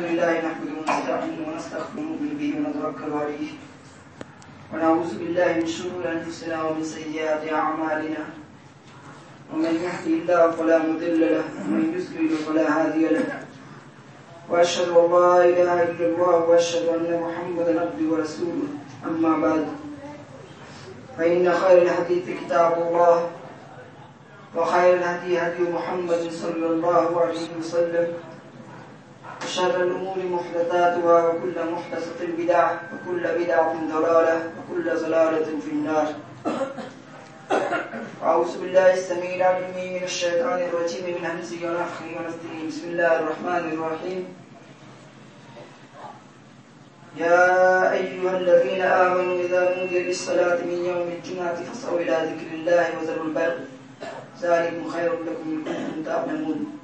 لله نحمده ونستعينه ونستغفره ونؤمن به ونتوكل عليه ونعوذ بالله من شرور انفسنا ومن سيئات اعمالنا ومن يهده الله فلا مضل له ومن يضلل فلا هادي له واشهد ان لا اله الا الله واشهد ان محمدا عبده ورسوله اما بعد فان خير الحديث كتاب الله وخير الهدي هدي محمد صلى الله عليه وسلم. وشر الأمور محدثاتها وكل محدثة بدعة وكل بدعة ضلالة وكل ضلالة في النار. أعوذ بالله السميع العليم من الشيطان الرجيم من همزه ونفخه ونفثه. بسم الله الرحمن الرحيم. يا أيها الذين آمنوا إذا نودي للصلاة من يوم الجمعة فاسعوا إلى ذكر الله وذروا البر. ذلكم خير لكم إن كنتم تعلمون.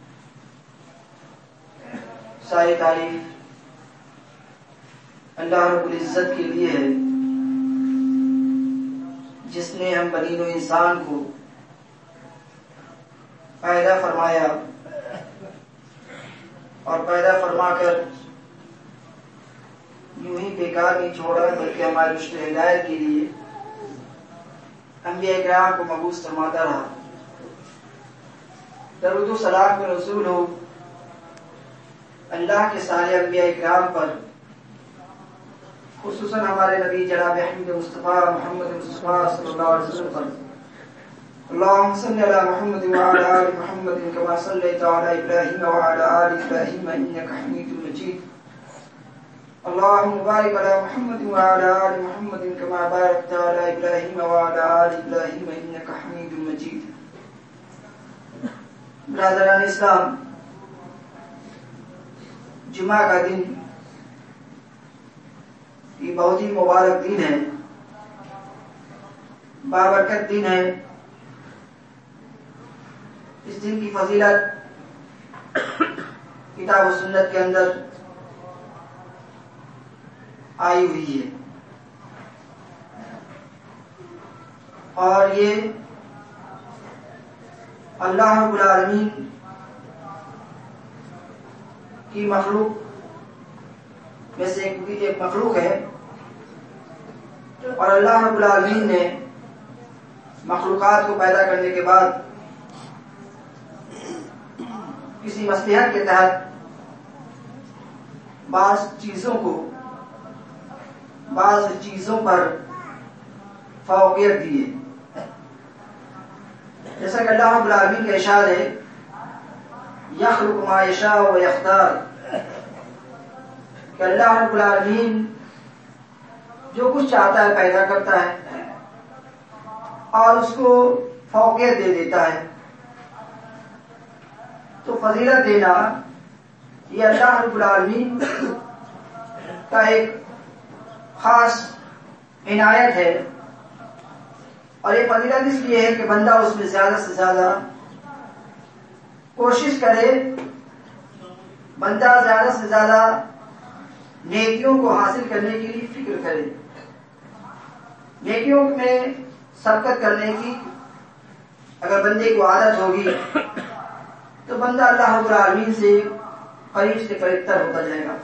ساری تعریف اللہ رب العزت کے لیے ہے۔ جس نے ہم بنین و انسان کو پیدا فرمایا اور پیدا فرما کر یوں ہی بیکار نہیں چھوڑا بلکہ ہمارے رشتے ہدایت کے لیے انبیاء کرام کو مبوس فرماتا رہا۔ درود و سلام میں رسول ہو۔ اللہ کے سارے انبیاء اکرام پر، خصوصاً ہمارے نبی جناب احمد مصطفیٰ محمد مصطفیٰ صلی اللہ علیہ وسلم پر۔ اللهم صل على محمد وعلى آل محمد كما صليت على إبراهيم وعلى آل إبراهيم إنك حميد مجيد اللهم بارك على محمد وعلى آل محمد كما باركت على إبراهيم وعلى آل إبراهيم إنك حميد مجيد برادران اسلام جمعہ کا دن۔ یہ بہت ہی مبارک دن ہے۔ بابرکت دن ہے۔ اس دن کی فضیلت کتاب و سنت کے اندر آئی ہوئی ہے۔ اور یہ اللہ رب العالمین کی مخلوق میں سے ایک مخلوق ہے، اور اللہ رب العالمین نے مخلوقات کو پیدا کرنے کے بعد کسی مصلحت کے تحت بعض چیزوں کو، بعض چیزوں پر فوقیت دی ہے۔ جیسا کہ اللہ رب العالمین کا اشار ہے یخلق ما یشاء و یختار کہ اللہ رب العالمین جو کچھ چاہتا ہے، پیدا کرتا ہے اور اس کو فوقیت دے دیتا ہے۔ تو فضیلت دینا، یہ اللہ رب العالمین کا ایک خاص عنایت ہے۔ اور یہ فضیلت اس لیے ہے کہ بندہ اس میں زیادہ سے زیادہ کوشش کرے بندہ زیادہ سے زیادہ نیکیوں کو حاصل کرنے کے لیے فکر کرے۔ نیکیوں میں سبقت کرنے کی اگر بندے کو عادت ہوگی تو بندہ اللہ العالمین سے قریب سے قریب تر ہوتا جائے گا۔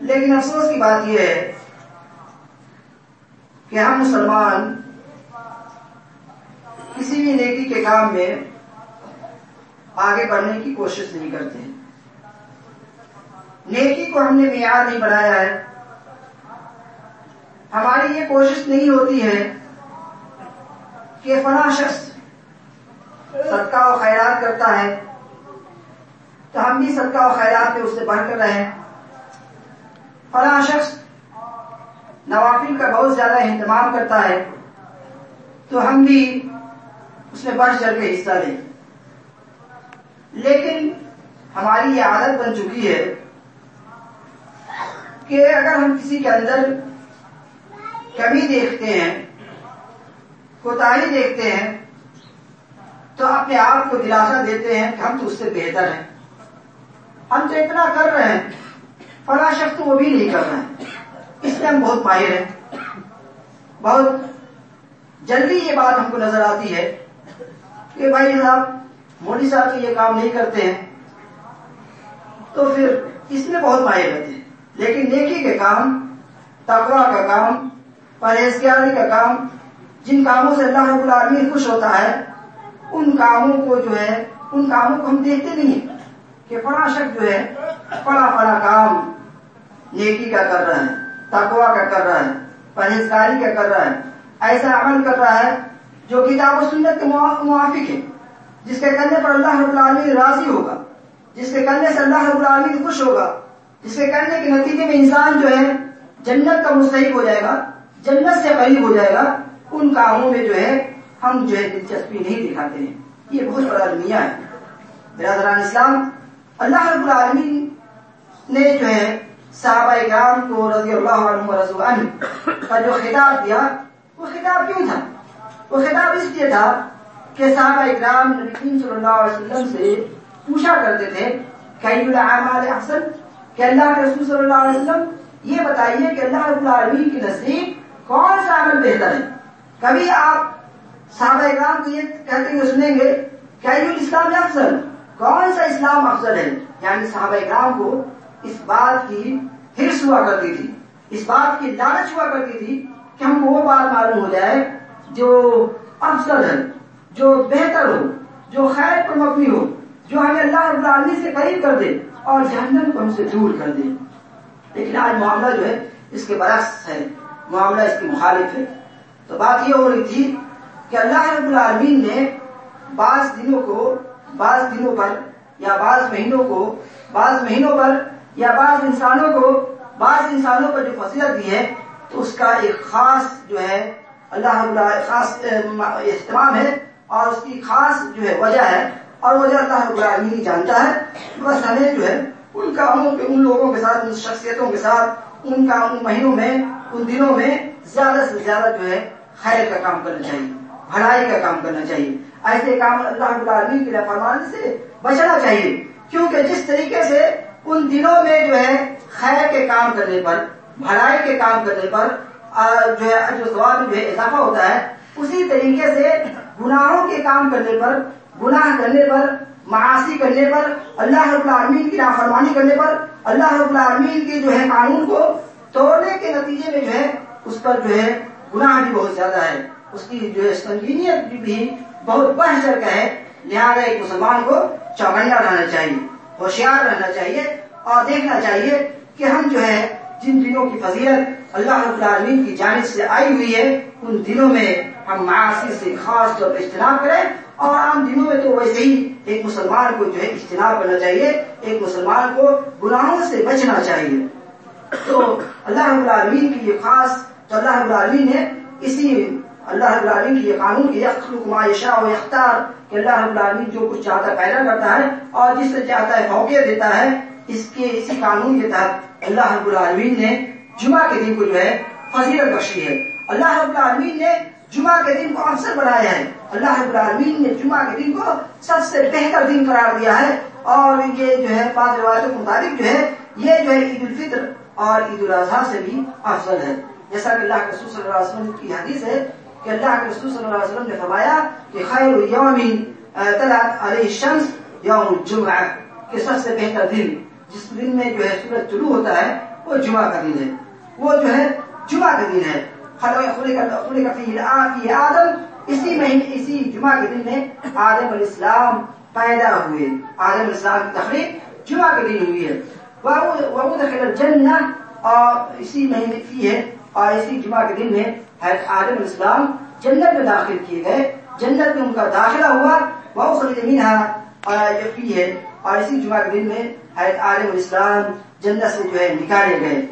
لیکن افسوس کی بات یہ ہے کہ ہم مسلمان کسی بھی نیکی کے کام میں آگے بڑھنے کی کوشش نہیں کرتے نیکی کو ہم نے معیار نہیں بنایا ہے۔ ہماری یہ کوشش نہیں ہوتی ہے کہ فلاں شخص صدقہ و خیرات کرتا ہے تو ہم بھی صدقہ و خیرات میں اس سے بڑھ کر رہیں۔ فلاں شخص نوافل کا بہت زیادہ اہتمام کرتا ہے تو ہم بھی اس میں بڑھ چڑھ کے حصہ لیں۔ لیکن ہماری یہ عادت بن چکی ہے کہ اگر ہم کسی کے اندر کمی دیکھتے ہیں، کوتاہی دیکھتے ہیں، تو اپنے آپ کو دلاسا دیتے ہیں کہ ہم تو اس سے بہتر ہیں۔ ہم تو اتنا کر رہے ہیں، فلاں شخص تو وہ بھی نہیں کر رہے ہیں اس میں ہم بہت ماہر ہیں۔ بہت جلدی یہ بات ہم کو نظر آتی ہے کہ بھائی صاحب مودی صاحب تو یہ کام نہیں کرتے ہیں، تو پھر اس میں بہت ماہر رہتے ہیں۔ لیکن نیکی کے کام تقوا کا کام، پرہیزگاری کا کام، جن کاموں سے اللہ رب العالمین خوش ہوتا ہے، ان کاموں کو جو ہے، ان کاموں کو ہم دیکھتے نہیں کہ فلاں شخص جو ہے، فلاں فلاں کام نیکی کا کر رہا ہے تقوا کا کر رہا ہے، پرہیزگاری کا کر رہا ہے۔ ایسا عمل کر رہا ہے جو کتاب و سنت کے موافق ہے۔ جس کے کرنے پر اللہ رب العالمین راضی ہوگا، جس کے کرنے سے اللہ رب العالمین خوش ہوگا، جس کے کرنے کے نتیجے میں انسان جو ہے جنت کا مستحق ہو جائے گا، جنت سے قریب ہو جائے گا، ان کاموں میں جو ہے ہم جو ہے دلچسپی نہیں دکھاتے ہیں۔ یہ بہت بڑا دنیا ہے۔ برادران اسلام، اللہ رب العالمین نے جو ہے صحابہ اکرام کو رضی اللہ عنہ رضو عنہ کا جو خطاب دیا، وہ خطاب کیوں تھا؟ وہ خطاب اس لیے تھا کہ صحابہ اکرام نبی کریم صلی اللہ علیہ وسلم سے پوچھا کرتے تھے کئی العمال احسن کہ اللہ کے رسول صلی اللہ علیہ وسلم یہ بتائیے کہ اللہ رب العالمین کی نزدیک کون سا عمل بہتر ہے؟ کبھی آپ صحابہ اکرام کو یہ کہتے ہوئے سنیں گے کہ اسلام افضل کون سا اسلام افضل ہے؟ یعنی صحابہ اکرام کو اس بات کی ہرس ہوا کرتی تھی، اس بات کی لالچ ہوا کرتی تھی کہ ہم کو وہ بات معلوم ہو جائے جو افضل ہے۔ جو بہتر ہو جو خیر پر مبنی ہو جو ہمیں اللہ رب العالمین سے قریب کر دے اور جہنم کو ہم سے دور کر دے۔ لیکن آج معاملہ جو ہے، اس کے برعکس ہے۔ معاملہ اس کی مخالف ہے۔ تو بات یہ ہو رہی تھی کہ اللہ رب العالمین نے بعض دنوں کو، بعض دنوں پر یا بعض مہینوں کو، بعض مہینوں پر یا بعض انسانوں کو، بعض انسانوں پر جو فصیلت دی ہے، تو اس کا ایک خاص جو ہے، اللہ خاص اہتمام ہے۔ اور اس کی خاص جو ہے وجہ ہے، اور وجہ اللہ رب العالمین جانتا ہے۔ بس ہمیں جو ہے، ان کاموں کے ان لوگوں کے ساتھ، ان شخصیتوں کے ساتھ، ان کا ان مہینوں میں، ان دنوں میں زیادہ سے زیادہ جو ہے، خیر کا کام کرنا چاہیے، بھلائی کا کام کرنا چاہیے۔ ایسے کام اللہ رب العالمین کے فرمانے سے بچنا چاہیے۔ کیونکہ جس طریقے سے ان دنوں میں جو ہے، خیر کے کام کرنے پر، بھلائی کے کام کرنے پر جو ہے جو ثواب میں اضافہ ہوتا ہے، اسی طریقے سے گناہوں کے کام کرنے پر، گناہ کرنے پر معاشی کرنے پر، اللہ رب العالمین کی نافرمانی کرنے پر، اللہ رب العالمین کے جو ہے قانون کو توڑنے کے نتیجے میں جو ہے، اس پر جو ہے گناہ بھی بہت زیادہ ہے۔ اس کی جو ہے سنگینیت بھی بہت بڑھ کر کا ہے۔ لہٰذا ایک مسلمان کو چوکنا رہنا چاہیے، ہوشیار رہنا چاہیے اور دیکھنا چاہیے کہ ہم جو ہے جن دنوں کی فضیلت اللہ رب العالمین کی جانب سے آئی ہوئی ہے۔ ان دنوں میں ہم معاشی سے خاص طور پر اجتناب کریں اور عام دنوں میں تو ویسے ہی ایک مسلمان کو جو ہے اجتناب کرنا چاہیے۔ ایک مسلمان کو گناہوں سے بچنا چاہیے۔ تو اللہ رب العالمین کی یہ خاص تو اللہ رب العالمین نے اسی اللہ رب العالمین کی یہ قانون کی یشا و یختار، کہ اللہ رب العالمین جو کچھ چاہتا ہے پیدا کرتا ہے اور جس سے چاہتا ہے فوقیت دیتا ہے، اس کے، اسی قانون کے تحت اللہ رب العالمین نے جمعہ کے دن کو جو ہے فضیلت بخشی ہے۔ اللہ رب العالمین نے جمعہ کے دن کو افسر بنایا ہے۔ اللہ رب العالمین نے جمعہ کے دن کو سب سے بہتر دن قرار دیا ہے۔ اور یہ جو ہے بعض روایتوں کے مطابق جو ہے، یہ جو ہے عید الفطر اور عید الاضحیٰ سے بھی افضل ہے۔ جیسا کہ اللہ کے رسول صلی اللہ علیہ وسلم کی حدیث ہے کہ اللہ کے رسول صلی اللہ علیہ وسلم نے فرمایا کہ خیر یوم طلعت علیہ الشمس یوم الجمعہ، کہ سب سے بہتر دن، جس دن میں جو ہے سورج طلوع ہوتا ہے، وہ جمعہ کا دن ہے۔ وہ جو ہے جمعہ کا دن ہے۔ آدم۔ اسی مہینے اسی جمعہ کے دن میں آدم علیہ السلام پیدا ہوئے۔ آدم علیہ السلام کی تخلیق جمعہ کے دن ہوئی ہے۔ وہ دخل جنہ اور اسی مہینے کی ہے۔ اور اسی جمعہ کے دن میں حضرت آدم علیہ السلام جنت میں داخل کیے گئے۔ جنت میں ان کا داخلہ ہوا۔ وہ خرید مینہ ہے۔ اور اسی جمعہ کے دن میں حضرت عالم الاسلام جنت سے جو ہے نکالے گئے۔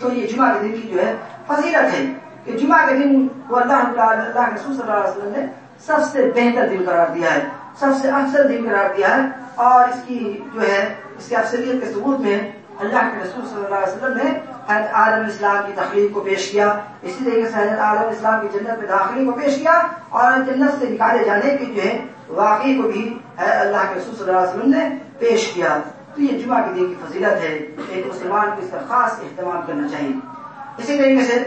تو یہ جمعہ کے دن کی جو ہے فضیلت ہے کہ جمعہ کے دن کو اللہ اللہ کے رسول صلی اللہ علیہ وسلم نے سب سے بہتر دن قرار دیا ہے سب سے افضل دن قرار دیا ہے اور اس کی جو ہے اس کی افسریت کے ثبوت میں اللہ کے رسول صلی اللہ علیہ وسلم نے حضرت عالم اسلام کی تخلیق کو پیش کیا اسی طریقے سے حضرت عالم اسلام کی جنت میں داخلی کو پیش کیا اور جنت سے نکالے جانے کی جو ہے واقعی کو بھی اللہ کے رسول صلی اللہ علیہ وسلم نے پیش کیا تو یہ جمعہ کے دن کی فضیلت ہے ایک مسلمان کو اس کا خاص اہتمام کرنا چاہیے۔ اسی طریقے سے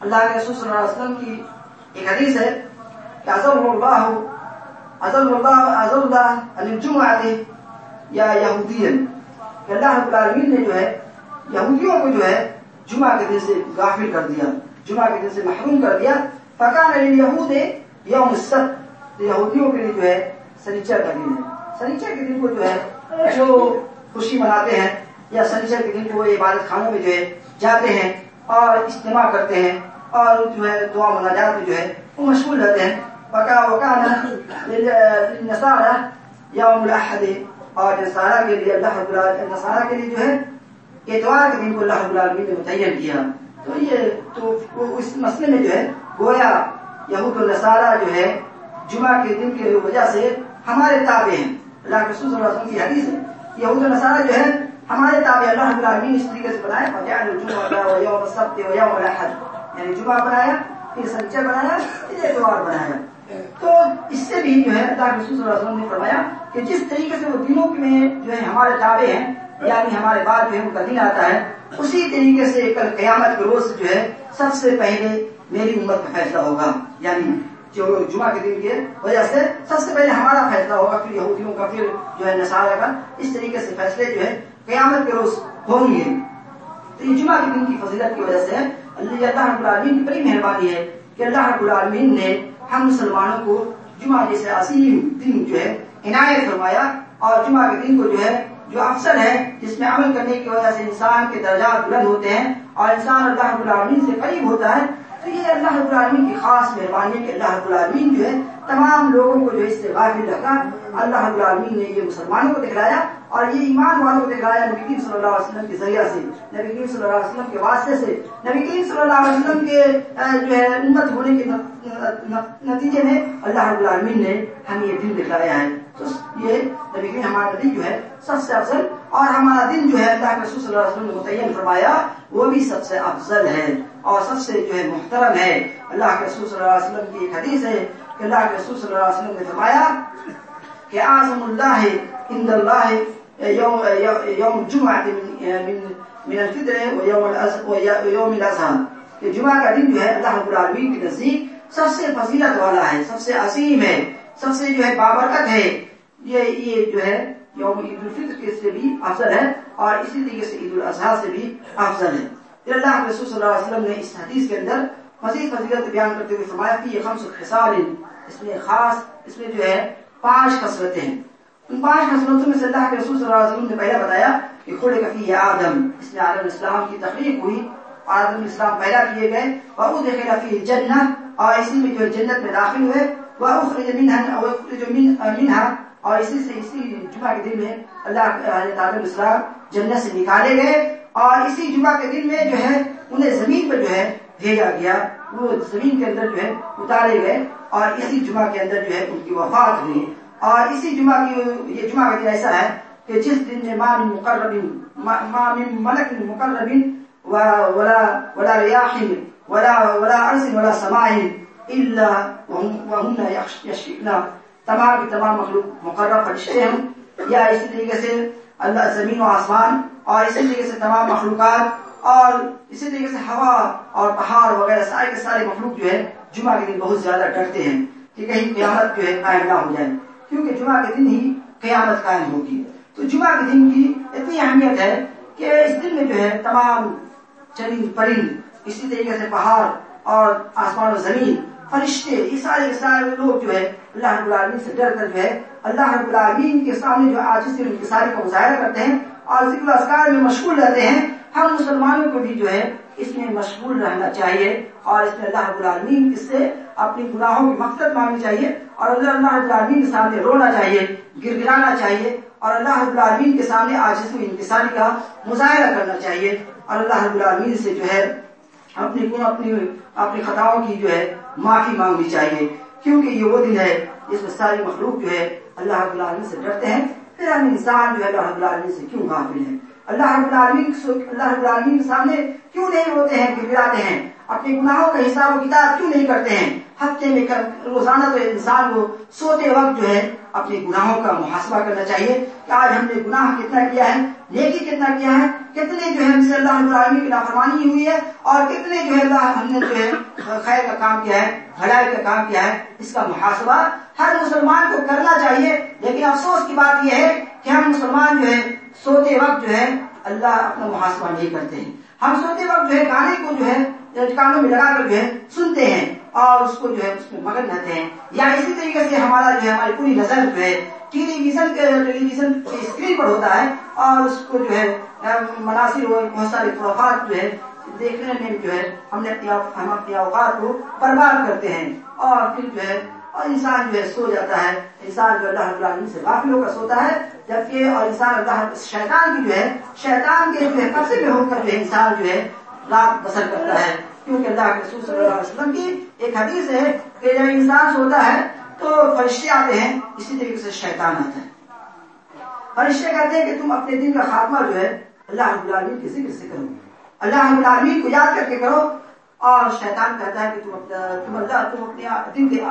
اللہ کے رسول صلی اللہ علیہ وسلم کی ایک حدیث ہے کہ ازل اللہ ازل اللہ ازل اللہ الجمعہ یا یہودین کہ اللہ رب العالمین نے جو ہے، یہودیوں کو جو ہے جمعہ کے دن سے غافل کر دیا، جمعہ کے دن سے محروم کر دیا۔ پکا یہود یوم سب یہودیوں کے لیے جو ہے سنیچر کا دن ہے۔ سنیچر کے دن کو جو ہے جو خوشی مناتے ہیں یا سنیچر کے دن کو عبادت خانوں میں جو ہے جاتے ہیں اور اجتماع کرتے ہیں اور جو ہے دعا مناجات میں جو ہے وہ مشغول رہتے ہیں۔ پکا وکا نسارا یوم الاحد اور نسارا کے لیے اللہ نسارا کے لیے جو ہے اتوار کے دن کو اللہ رب العالمین نے متعین کیا۔ تو یہ تو اس مسئلے میں جو ہے گویا یہود النصارہ جو ہے جمعہ کے دن کے وجہ سے ہمارے تابع ہیں۔ اللہ کے رسول صلی اللہ علیہ وسلم کی حدیث ہے یہود النصارہ جو ہے ہمارے تابع اللہ رب العالمین اس طریقے سے بنایا فجعل الجمعہ و یوم السبت و یوم الاحد یعنی جمعہ بنایا، پھر سنچر بنایا، پھر اتوار بنایا۔ تو اس سے بھی جو ہے، اللہ کے رسول صلی اللہ علیہ وسلم نے فرمایا کہ جس طریقے سے وہ دنوں میں جو ہے ہمارے تابع ہیں یعنی ہمارے بعد جو ہے ان کا دن آتا ہے، اسی طریقے سے کل قیامت کے روز جو ہے، سب سے پہلے میری امت کا فیصلہ ہوگا۔ یعنی جو جمعہ کے دن کے وجہ سے سب سے پہلے ہمارا فیصلہ ہوگا پھر یہودیوں کا، پھر جو ہے نسارا کا۔ اس طریقے سے فیصلے جو ہے قیامت کے روز ہوں گے۔ تو یہ جمعہ کے دن کی فضیلت کی وجہ سے اللہ رب العالمین کی بڑی مہربانی ہے کہ اللہ رب العالمین نے ہم مسلمانوں کو جمعہ جیسے عظیم دن جو ہے عنایت فرمایا اور جمعہ کے دن کو جو ہے، جو افسر ہے، جس میں عمل کرنے کی وجہ سے انسان کے درجات بلند ہوتے ہیں اور انسان اللہ رب العالمین سے قریب ہوتا ہے۔ تو یہ اللہ رب العالمین کی خاص مہربانی ہے کہ اللہ رب العالمین جو ہے تمام لوگوں کو جو اس سے غافل رکھا، اللہ رب العالمین نے یہ مسلمانوں کو دکھلایا اور یہ ایمان والوں کو دکھلایا نبی کریم صلی اللہ علیہ وسلم کے ذریعہ سے۔ نبی کریم صلی اللہ علیہ وسلم کے واسطے سے۔ نبی کریم صلی اللہ علیہ وسلم کے جو ہے امت ہونے کے نتیجے میں اللہ رب العالمین نے ہمیں یہ دن دکھلایا ہے۔ تو یہ نبی کریم ہمارا دن جو ہے سب سے افضل اور ہمارا دن جو ہے اللہ کے رسول صلی اللہ علیہ وسلم نے متعین فرمایا، وہ بھی سب سے افضل ہے۔ اور سب سے جو ہے محترم ہے اللہ کے رسول صلی اللہ علیہ وسلم کی ایک حدیث ہے کہ اللہ کے رسول صلی اللہ علیہ وسلم نے فرمایا کہ اعظم اللہ عند اللہ یوم یوم جمعہ من من الفطر و یوم یوم الاضحى کہ جمعہ کا دن جو ہے اللہ رب العالمین کے نزدیک سب سے فضیلت والا ہے، سب سے عظیم ہے، سب سے جو ہے بابرکت ہے۔ یہ یہ جو ہے یوم عید الفطر کے سے بھی افضل ہے اور اسی طریقے سے عید الاضحیٰ سے بھی افضل ہے۔ اللہ کے رسول صلی اللہ علیہ وسلم نے اس حدیث کے اندر مزید فضیلت بیان کرتے ہوئے فرمایا کہ یہ خمس خصال اس میں خاص، اس میں جو ہے پانچ خصلتیں ہیں۔ ان پانچ خصلتوں میں سے اللہ کے رسول صلی اللہ علیہ وسلم نے پہلے بتایا کہ خلق فی آدم۔ اس میں آدم اسلام کی تخلیق ہوئی اور آدم اسلام پیدا کیے گئے۔ اور وہ دیکھے فی جنہ اور اسی میں جو جنت میں داخل ہوئے۔ وہ اخرج منها او اخرج منها۔ اور اسی سے، اسی جمعہ کے دن میں اللہ حضرت آدم اسلام جنت سے نکالے گئے۔ اور اسی جمعہ کے دن میں جو ہے، انہیں زمین پر جو ہے بھیجا گیا۔ وہ زمین کے اندر جو ہے اتارے گئے اور اسی جمعہ کے اندر جو ہے ان کی وفات ہوئی۔ اور اسی جمعہ کی، یہ جمعہ کا دن ایسا ہے کہ جس دن میں ماں مقرب ماں ملک مقرب ولا ولا ریاح، ولا ولا عرض ولا سماع الا وهم يشفقنا تمام تمام مخلوق مقرر فرشتے ہیں۔ یا اسی طریقے سے اللہ زمین و آسمان اور اسی طریقے سے تمام مخلوقات اور اسی طریقے سے ہوا اور پہاڑ وغیرہ سارے کے سارے مخلوق جو ہے جمعہ کے دن بہت زیادہ ڈرتے ہیں کہ کہیں قیامت جو ہے قائم نہ ہو جائے کیونکہ جمعہ کے دن ہی قیامت قائم ہوگی۔ تو جمعہ کے دن کی اتنی اہمیت ہے کہ اس دن میں جو ہے تمام چرند پرند اسی طریقے سے پہاڑ اور آسمان و زمین فرشتے یہ سارے سارے لوگ جو ہے، اللہ رب العالمین سے ڈر کر جو ہے، اللہ رب العالمین کے سامنے جو آج سے انکساری کا مظاہرہ کرتے ہیں اور ذکر اذکار میں مشغول رہتے ہیں۔ ہم مسلمانوں کو بھی جو ہے، اس میں مشغول رہنا چاہیے اور اس میں اللہ رب العالمین اس سے اپنی گناہوں کی مقصد مانگنی چاہیے اور اللہ رب العالمین کے سامنے رونا چاہیے گر گرانا چاہیے اور اللہ رب العالمین کے سامنے آج اس میں انکساری کا مظاہرہ کرنا چاہیے اور اللہ رب العالمین سے جو ہے، اپنی اپنی اپنی خطاؤں کی جو ہے معافی مانگنی چاہیے۔ کیونکہ یہ وہ دن ہے جس میں ساری مخلوق جو ہے اللہ رب العالمین سے ڈرتے ہیں۔ پھر ہم انسان جو ہے اللہ رب العالمین سے کیوں غافل ہیں؟ اللہ رب العالمین اللہ رب العالمین کے سامنے کیوں نہیں ہوتے ہیں گراتے ہیں؟ اپنے گناہوں کا حساب و کتاب کیوں نہیں کرتے ہیں؟ ہفتے میں روزانہ تو انسان کو سوتے وقت جو ہے اپنے گناہوں کا محاسبہ کرنا چاہیے کہ آج ہم نے گناہ کتنا کیا ہے۔ نیکی کتنا کیا ہے؟ کتنے جو ہے ہم سے اللہ العالمین کی نافرمانی ہوئی ہے اور کتنے جو ہے اللہ ہم نے جو ہے خیر کا کام کیا ہے، بھلائی کا کام کیا ہے، اس کا محاسبہ ہر مسلمان کو کرنا چاہیے۔ لیکن افسوس کی بات یہ ہے کہ ہم مسلمان جو ہے سوتے وقت جو ہے اللہ اپنا محاسبہ نہیں کرتے ہیں۔ ہم سوتے وقت جو ہے گانے کو جو ہے کانوں میں لگا کر جو ہے سنتے ہیں اور اس کو جو ہے اس میں مگن رہتے ہیں۔ یا اسی طریقے سے ہمارا جو ہے، ہماری پوری نظر جو ہے ٹیلی ویژن ٹیلی ویژن کی اسکرین پر ہوتا ہے اور اس کو جو ہے مناسب بہت سارے فروغات جو ہے، دیکھنے میں جو ہے، ہم نے اپنی ہم اپنی اوقات کو برباد کرتے ہیں اور پھر جو ہے، اور انسان جو ہے سو جاتا ہے۔ انسان جو اللہ العالمین سے غافل ہو کر سوتا ہے، جبکہ اور انسان اللہ شیطان کی جو ہے، شیطان کے جو ہے، قبضے میں ہو کر جو ہے، انسان جو ہے رات بسر کرتا ہے۔ کیونکہ اللہ کے رسول صلی اللہ علیہ وسلم کی ایک حدیث ہے کہ جب انسان سوتا ہے تو فرشتے آتے ہیں، اسی طریقے سے شیطان آتا ہے۔ فرشتے کہتے ہیں کہ تم اپنے دن کا خاتمہ جو ہے، اللہ رب العالمین کے ذکر سے کرو۔ اللہ رب العالمین کو یاد کر کے کرو۔ اور شیطان کہتا ہے کہ تم اپنا، تم اللہ، تم اپنے دن کے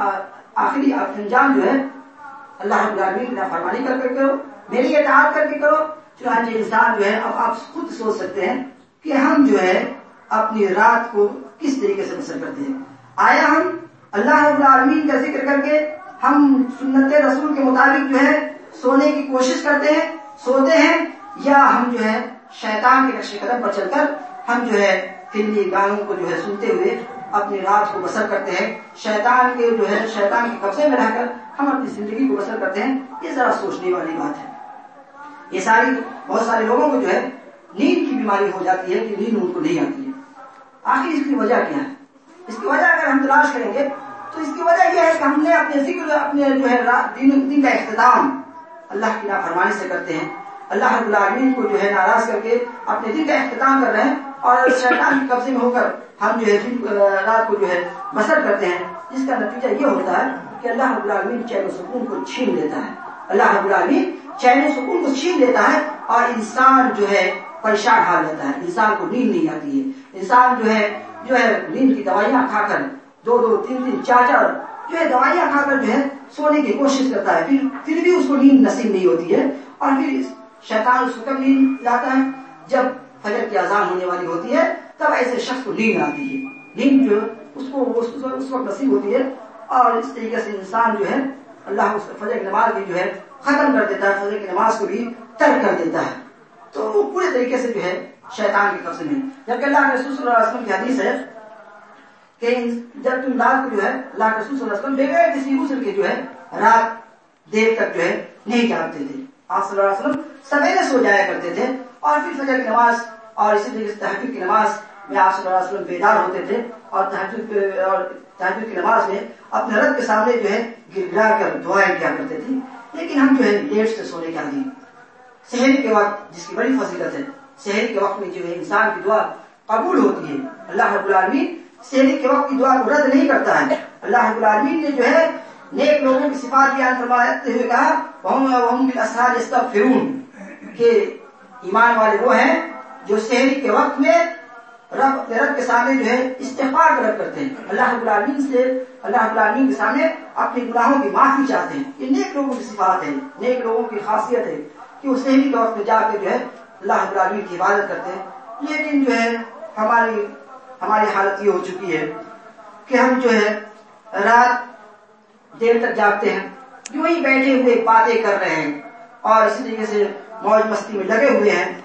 آخری انجام جو ہے، اللہ رب العالمین کی فرمانی کر کے کرو۔ میری اطاعت کر کے کرو۔ چنانچہ انسان جو ہے، اب آپ خود سوچ سکتے ہیں کہ ہم جو ہے، اپنی رات کو کس طریقے سے بسر کرتے ہیں۔ آیا ہم اللہ رب العالمین کا ذکر کر کے ہم سنت رسول کے مطابق جو ہے سونے کی کوشش کرتے ہیں، سوتے ہیں، یا ہم جو ہے شیطان کے نقش قدم پر چل کر ہم جو ہے فلمی گانوں کو جو ہے سنتے ہوئے اپنی رات کو بسر کرتے ہیں۔ شیطان کے جو ہے، شیطان کے قبضے میں رہ کر ہم اپنی زندگی کو بسر کرتے ہیں۔ یہ ذرا سوچنے والی بات ہے۔ یہ ساری، بہت سارے لوگوں کو جو ہے نیند کی بیماری ہو جاتی ہے، کہ نیند ان کو نہیں آتی ہے۔ آخر اس کی وجہ کیا ہے؟ اس کی وجہ اگر ہم تلاش کریں گے تو اس کی وجہ یہ ہے کہ ہم نے اپنے ذکر اپنے جو ہے دن, دن کا اختتام اللہ کی نافرمانی سے کرتے ہیں۔ اللہ رب العالمین کو جو ہے ناراض کر کے اپنے دن کا اختتام کر رہے ہیں اور شیطان کے قبضے میں ہو کر ہم جو ہے رات کو جو ہے بسر کرتے ہیں۔ جس کا نتیجہ یہ ہوتا ہے کہ اللہ رب العالمین چین و سکون کو چھین لیتا ہے۔ اللہ رب العالمین چین و سکون کو چھین لیتا ہے اور انسان جو ہے پریشان حال لیتا ہے۔ انسان کو نیند نہیں آتی ہے۔ انسان جو ہے جو ہے نیند کی دوائیاں کھا کر دو دو تین تین چار چار جو ہے دوائیاں کھا کر جو ہے سونے کی کوشش کرتا ہے پھر پھر بھی اس کو نیند نصیب نہیں ہوتی ہے اور پھر شیطان اس کو کب نیند لاتا ہے جب فجر کی آزان ہونے والی ہوتی ہے تب ایسے شخص کو نیند آتی ہے نیند جو اس کو اس وقت نصیب ہوتی ہے اور اس طریقے سے انسان جو ہے اللہ اس فجر کی نماز بھی جو ہے ختم کر دیتا ہے فجر کی نماز کو بھی ترک کر دیتا ہے تو وہ پورے طریقے سے جو ہے شیطان کے قبضے میں جبکہ اللہ رسول صلی اللہ علیہ وسلم کی حدیث ہے کہ جب تم رات کو جو ہے اللہ کے رسول صلی اللہ علیہ وسلم بغیر کسی غسل کے جو ہے رات دیر تک جو ہے نہیں جاگتے تھے۔ آپ صلی اللہ علیہ وسلم سویرے سو جایا کرتے تھے اور پھر فجر کی نماز اور اسی طریقے سے تحقیق کی نماز میں آپ صلی اللہ علیہ وسلم بیدار ہوتے تھے اور تحجد اور تحجد کی نماز میں اپنے رب کے سامنے جو ہے گر گرا کر دعائیں کیا کرتے تھے۔ لیکن ہم جو ہے لیٹ سے سونے کے عادی شہری کے وقت جس کی بڑی فضیلت ہے شہری کے وقت میں جو ہے انسان کی دعا قبول ہوتی ہے۔ اللہ رب العالمین شہری کے وقت کی دعا کو رد نہیں کرتا ہے۔ اللہ رب العالمین نے جو ہے نیک لوگوں کی صفات بیان فرماتے ہوئے کہا وہم بالاسحار استغفرون کہ ایمان والے وہ ہیں جو شہری کے وقت میں رب، اپنے رب کے سامنے جو ہے استغفار طلب کرتے ہیں۔ اللہ رب العالمین سے، اللہ رب العالمین کے سامنے اپنے گناہوں کی معافی چاہتے ہیں۔ یہ نیک لوگوں کی صفات ہے نیک لوگوں کی خاصیت ہے کہ وہ شہری کے وقت میں جا کے جو ہے اللہ رب العالمین کی عبادت کرتے ہیں۔ لیکن جو ہے ہماری ہماری حالت یہ ہو چکی ہے کہ ہم جو ہے رات دیر تک جاگتے ہیں، یوں ہی بیٹھے ہوئے باتیں کر رہے ہیں اور اسی طریقے سے موج مستی میں لگے ہوئے ہیں۔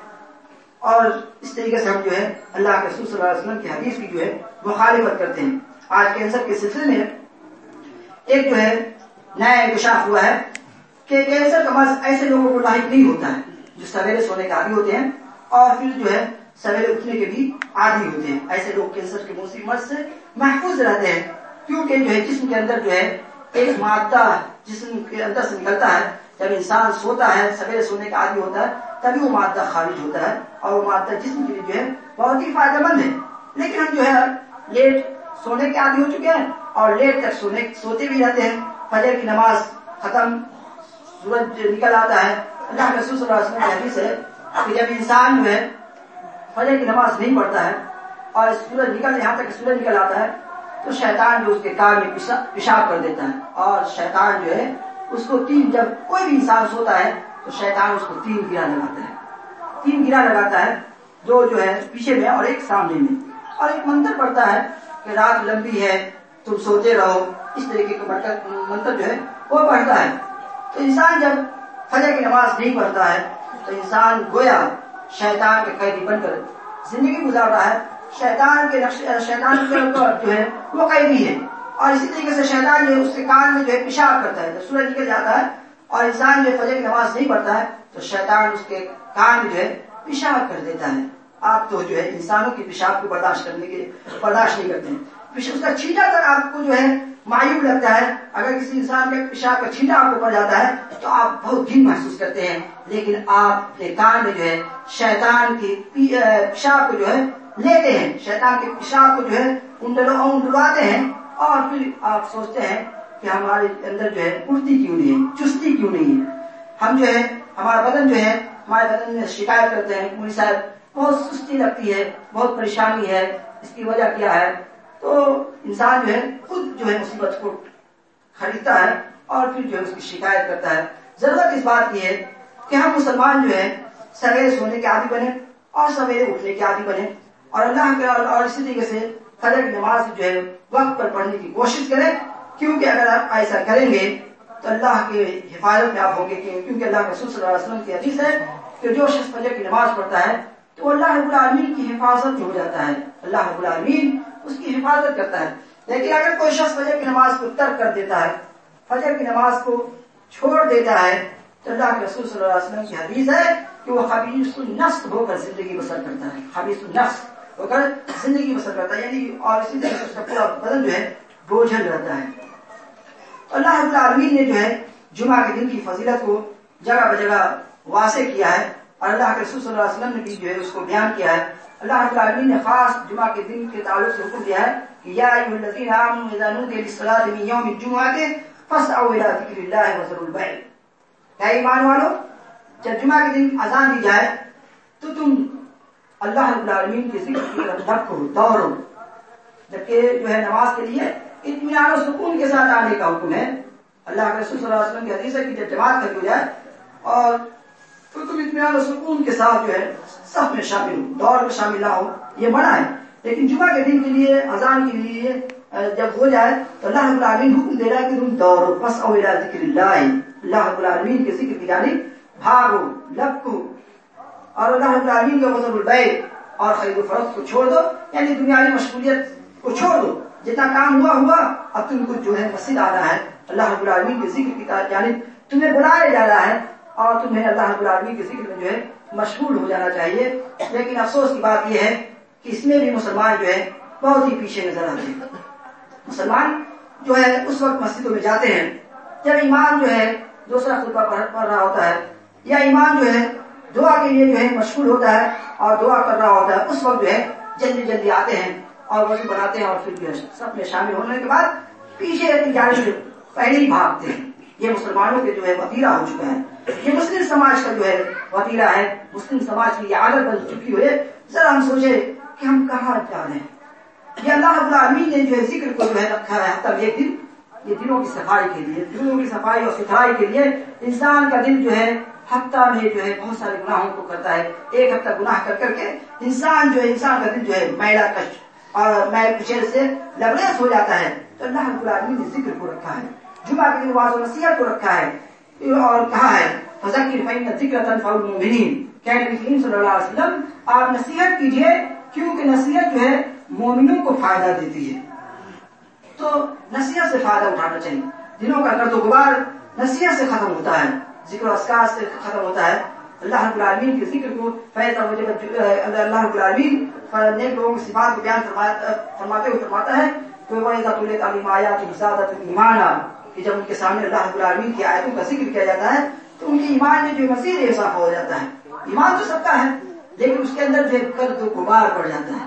اور اس طریقے سے ہم جو ہے اللہ کے رسول صلی اللہ علیہ وسلم کی حدیث کی جو ہے مخالفت کرتے ہیں۔ آج کینسر کے سلسلے میں ایک جو ہے نیا انکشاف ہوا ہے کہ کینسر کا مرض ایسے لوگوں کو لاحق نہیں ہوتا ہے جو سویرے سونے کے عادی ہوتے ہیں اور پھر جو ہے سویرے اٹھنے کے بھی عادی ہوتے ہیں۔ ایسے لوگ کینسر کے موسمی مرض سے محفوظ رہتے ہیں۔ کیونکہ جو ہے، جسم کے اندر جو ہے، ایک مادہ جسم کے اندر سے نکلتا ہے۔ جب انسان سوتا ہے، سویرے سونے کا عادی ہوتا ہے، تبھی وہ مادہ خارج ہوتا ہے اور وہ مادہ جسم کے لیے جو ہے بہت ہی فائدہ مند ہے۔ لیکن ہم جو ہے، لیٹ سونے کے عادی ہو چکے ہیں اور لیٹ تک سونے، سوتے بھی رہتے ہیں۔ فجر کی نماز ختم، سورج نکل آتا ہے۔ اللہ کے صلی اللہ وسلم حدیث ہے کہ جب انسان جو ہے فجر کی نماز نہیں پڑھتا ہے اور سورج نکل یہاں تک سورج نکل آتا ہے، تو شیطان جو اس کے کار میں پیشاب کر دیتا ہے اور شیطان جو ہے، اس کو تین جب کوئی بھی انسان سوتا ہے، تو شیطان اس کو تین گرا لگاتا ہے۔ تین گرا لگاتا ہے، دو جو ہے پیچھے میں اور ایک سامنے میں۔ اور ایک منتر پڑتا ہے کہ رات لمبی ہے، تم سوتے رہو۔ اس طریقے کا منتر جو ہے، وہ پڑھتا ہے۔ تو انسان جب فجر کی نماز نہیں پڑھتا ہے، تو انسان گویا شیطان کے قیدی بن کر زندگی گزار رہا ہے۔ شیطان کے نقش شیطان کے اوپر جو ہے، وہ قیدی ہے۔ اور اسی طریقے سے شیطان جو ہے، اس کے کان میں جو ہے پیشاب کرتا ہے۔ جب سورج نکل جاتا ہے اور انسان جو فجر کی نماز نہیں پڑھتا ہے، تو شیطان اس کے کان میں جو ہے پیشاب کر دیتا ہے۔ آپ تو جو ہے انسانوں کی پیشاب کو برداشت کرنے کے برداشت نہیں کرتے ہیں۔ اس کا چھینٹا تک آپ کو جو ہے مایوب لگتا ہے۔ اگر کسی انسان کے پیشاب کا چھینٹا آپ کو پڑ جاتا ہے تو آپ بہت دن محسوس کرتے ہیں۔ لیکن آپ کے کان میں جو ہے شیطان کی پیشاب کو جو ہے لیتے ہیں۔ شیطان کے پیشاب کو جو ہے انڈلواتے ہیں اور پھر آپ سوچتے ہیں کہ ہمارے اندر جو ہے اڑتی کیوں نہیں ہے؟ چستی کیوں نہیں ہے؟ ہم جو ہے، ہمارا بدن جو ہے، ہمارے بدن میں شکایت کرتے ہیں۔ پوری صاحب، بہت سستی لگتی ہے، بہت پریشانی ہے۔ اس کی وجہ کیا ہے؟ تو انسان جو ہے خود جو ہے مصیبت کو خریدتا ہے اور پھر جو ہے اس کی شکایت کرتا ہے۔ ضرورت اس بات کی ہے کہ ہم مسلمان جو ہے سویرے سونے کے عادی بنے اور سویرے اٹھنے کے عادی بنے اور اللہ کے اور اسی طریقے سے فجر کی نماز جو ہے، وقت پر پڑھنے کی کوشش کریں۔ کیونکہ اگر آپ ایسا کریں گے تو اللہ کے حفاظت میں آپ ہوں گے کیونکہ اللہ کے صلی اللہ علیہ وسلم کی حدیث ہے کہ جو شخص فجر کی نماز پڑھتا ہے تو اللہ رب العالمین کی حفاظت میں ہو جاتا ہے۔ اللہ رب العالمین اس کی حفاظت کرتا ہے۔ لیکن اگر کوئی شخص فجر کی نماز کو ترک کر دیتا ہے، فجر کی نماز کو چھوڑ دیتا ہے، تو اللہ کے رسول صلی اللہ علیہ وسلم کی حدیث ہے کہ وہ خبیص النفس ہو کر زندگی بسر کرتا ہے۔ خبیص النفس ہو کر زندگی بسر کرتا ہے یعنی اور اسی طرح اس کا پورا بدن جو ہے، بوجھل رہتا ہے۔ اللہ رب العالمین نے جو ہے، جمعہ کے دن کی فضیلت کو جگہ بجگہ واضح کیا ہے اور اللہ کے رسول صلی اللہ علیہ وسلم نے بھی جو ہے، اس کو بیان کیا ہے۔ اللہ رب العالمین نے خاص جمعہ کے دن کے تعلق سے حکم دیا ہے کہ یا ایھا الذین آمنوا اذا نودي للصلاة من يوم الجمعة فاسعوا الى ذکر اللہ وذروا البيع کیا ایمان والو، جب جمعہ کے دن اذان دی جائے، تو تم اللہ رب العالمین کے ذکر کی طرف دھکو دوڑو۔ جبکہ جو ہے نماز کے لیے اطمینان و سکون کے ساتھ آنے کا حکم ہے۔ اللہ کے رسول صلی اللہ علیہ وسلم کی حدیث ہے کہ جب جماعت کر جائے اور تو تم اطمینان و سکون کے ساتھ جو ہے سب میں شامل ہو دور میں شامل نہ ہو یہ منع ہے۔ لیکن جمعہ کے دن کے لیے، اذان کے لیے جب ہو جائے تو اللہ رب العالمین حکم دے رہا ہے کہ تم دوڑو بس او ذکر اللہ۔ اللہ رب العالمین کے ذکر کی جانب بھاگو لپکو اور اللہ رب العالمین کا وزن البیع اور خرید و فروخت کو چھوڑ دو یعنی دنیاوی مشغولیت کو چھوڑ دو۔ جتنا کام ہوا ہوا، اب تم کو جو ہے مسجد آنا ہے۔ اللہ رب العالمین کے ذکر کی جانب تمہیں بلایا جا رہا ہے اور تمہیں اللہ رب العالمین کے ذکر میں جو ہے مشغول ہو جانا چاہیے۔ لیکن افسوس کی بات یہ ہے کہ اس میں بھی مسلمان جو ہے بہت ہی پیچھے نظر آتے ہیں۔ مسلمان جو ہے اس وقت مسجدوں میں جاتے ہیں۔ جب ایمان جو ہے دوسرا خطبہ پڑھ رہا ہوتا ہے، یا ایمان جو ہے دعا کے لیے جو ہے مشغول ہوتا ہے اور دعا کر رہا ہوتا ہے، اس وقت جو ہے جلدی جلدی آتے ہیں اور وضو بناتے ہیں اور پھر جو ہے سب میں شامل ہونے کے بعد پیچھے اپنی جانب پہلے ہی بھاگتے ہیں۔ یہ مسلمانوں کے جو ہے وطیرہ ہو چکا ہے۔ یہ مسلم سماج کا جو ہے وطیرہ ہے، مسلم سماج کی یہ عادت بن چکی ہوئے ذرا ہم سوچے کہ ہم کہاں جا رہے ہیں۔ یہ اللہ رب العالمین نے جو ہے ذکر کو جو ہے رکھا ہے تب یہ دن، یہ دلوں کی صفائی کے لیے دلوں کی صفائی اور ستھرائی کے لیے انسان کا دل جو ہے ہفتہ میں جو ہے بہت سارے گناہوں کو کرتا ہے۔ ایک ہفتہ گناہ کر کر کے انسان جو ہے، انسان کا دل جو ہے میلا کش اور میں پیچھے سے لبریز ہو جاتا ہے۔ تو اللہ رب العالمین نے ذکر کو رکھا ہے۔ جمعہ کے دن واضح نصیحت کو رکھا ہے۔ اور کہا ہے فذکر فإن ذکر تنفع المؤمنین۔ کہ کریم صلی اللہ علیہ وسلم، آپ نصیحت کیجیے، کیونکہ نصیحت جو ہے، مومنوں کو فائدہ دیتی ہے۔ تو نصیحت سے فائدہ اٹھانا چاہیے۔ دنوں کا گرد و غبار نصیحت سے ختم ہوتا ہے، ذکر و اسکار سے ختم ہوتا ہے، اللہ رب العالمین کے ذکر کو فیضا اللہ رب العالمین نیک لوگوں کی صفات کو بیان فرماتے ہوئے فرماتا ہے تو وَإِذَا تُلِيَتْ عَلَيْهِمْ آيَاتُهُ زَادَتْهُمْ إِيمَانًا کہ جب ان کے سامنے اللہ رب العالمین کی آیتوں کا ذکر کیا جاتا ہے تو ان کی ایمان میں جو مزید اضافہ ہو جاتا ہے، ایمان تو سب کا ہے، لیکن اس کے اندر جو گرد و غبار پڑ جاتا ہے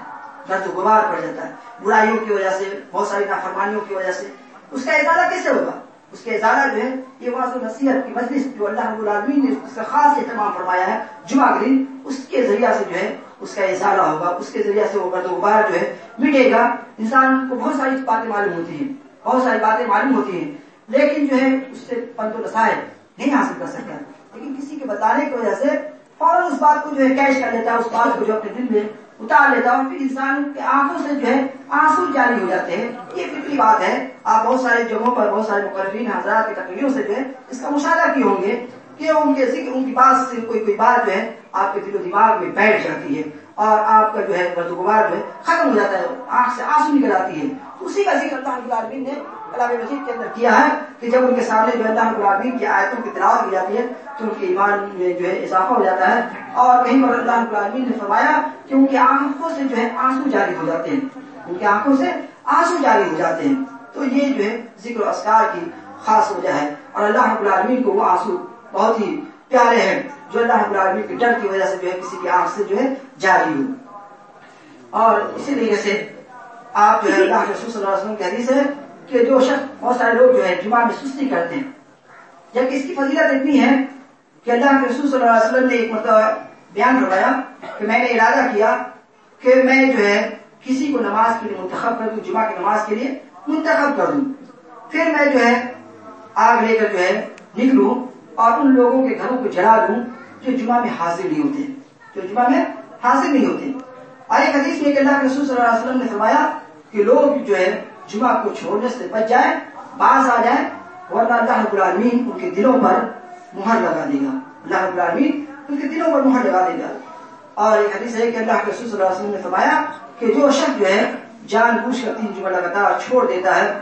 گرد و غبار پڑ جاتا ہے۔ برائیوں کی وجہ سے، بہت ساری نافرمانیوں کی وجہ سے۔ اس کا ازالہ کیسے ہوگا؟ اس کے ازالہ جو ہے، یہ واضح نصیحت کی مجلس جو اللہ رب العالمین نے اس کا خاص اہتمام فرمایا ہے، جمعہ کے دن، اس کے ذریعہ سے جو ہے، اس کا ازالہ ہوگا۔ اس کے ذریعہ سے وہ گرد و غبار جو ہے، مٹے گا۔ انسان کو بہت ساری باتیں معلوم ہوتی ہیں، بہت ساری باتیں معلوم ہوتی ہیں۔ لیکن جو ہے، اس سے پنت و نسائل نہیں حاصل کر سکتا لیکن کسی کے بتانے کی وجہ سے فوراً اس بات کو جو ہے کیش کر لیتا ہے، اس بات کو جو اپنے دل میں اتار لیتا ہے پھر انسان کے آنکھوں سے جو ہے آنسو جاری ہو جاتے ہیں۔ یہ فکری بات ہے۔ آپ بہت سارے جگہوں پر، بہت سارے مقررین، حضرات کی تقریروں سے جو ہے اس کا مشاہدہ کیے ہوں گے کہ ان کے ذکر، ان کی بات سے کوئی کوئی بات جو ہے آپ کے دل و دماغ میں بیٹھ جاتی ہے۔ اور آپ کا جو ہے برد جو ہے ختم ہو جاتا ہے، آنکھ سے آنسو نکل آتی ہے اسی کا ذکر اللہ رب العالمین نے کلام مجید کے اندر کیا ہے کہ جب ان کے سامنے جو اللہ رب العالمین کی آیتوں کی تلاوت کی جاتی ہے، تو ان کے ایمان میں جو ہے اضافہ ہو جاتا ہے۔ اور کہیں پر اللہ رب العالمین نے فرمایا کہ ان کی آنکھوں سے جو ہے آنسو جاری ہو جاتے ہیں۔ ان کی آنکھوں سے آنسو جاری ہو جاتے ہیں۔ تو یہ جو ہے ذکر و اسکار کی خاص وجہ ہے۔ اور اللہ رب العالمین کو وہ آنسو بہت ہی پیارے ہیں؟ جو اللہ رب العالمین کے ڈر کی وجہ سے جو ہے کسی کی آنکھ سے جو ہے جاری ہو۔ اور اسی طریقے سے آپ جو ہے اللہ رسول صلی اللہ علیہ وسلم کی حدیث ہے کہ جو شخص بہت سارے لوگ جو ہے جمعہ میں سستی کرتے ہیں۔ جب اس کی فضیلت اتنی ہے کہ اللہ کے رسول صلی اللہ علیہ وسلم نے ایک مطلب بیان کروایا کہ میں نے ارادہ کیا کہ میں جو ہے کسی کو نماز کے لیے منتخب کر دوں جمعہ کی نماز کے لیے منتخب کر دوں۔ پھر میں جو ہے آگ لے کر جو ہے نکلوں۔ اور ان لوگوں کے گھروں کو جلا دوں جو جمعہ میں حاضر نہیں ہوتے، جو جمعہ میں حاضر نہیں ہوتے۔ اور ایک حدیث میں کہ اللہ کے رسول صلی اللہ علیہ وسلم نے فرمایا کہ لوگ جو ہے جمعہ کو چھوڑنے سے بچ جائے، باز آ جائے، ورنہ اللہ رب العالمین ان کے دلوں پر مہر لگا دے گا۔ اللہ رب العالمین ان کے دلوں پر مہر لگا دے گا۔ اور ایک حدیث ہے کہ اللہ کے رسول صلی اللہ علیہ وسلم نے فرمایا کہ جو شخص جو ہے جان بوجھ کر تین جمعہ لگاتار چھوڑ دیتا ہے،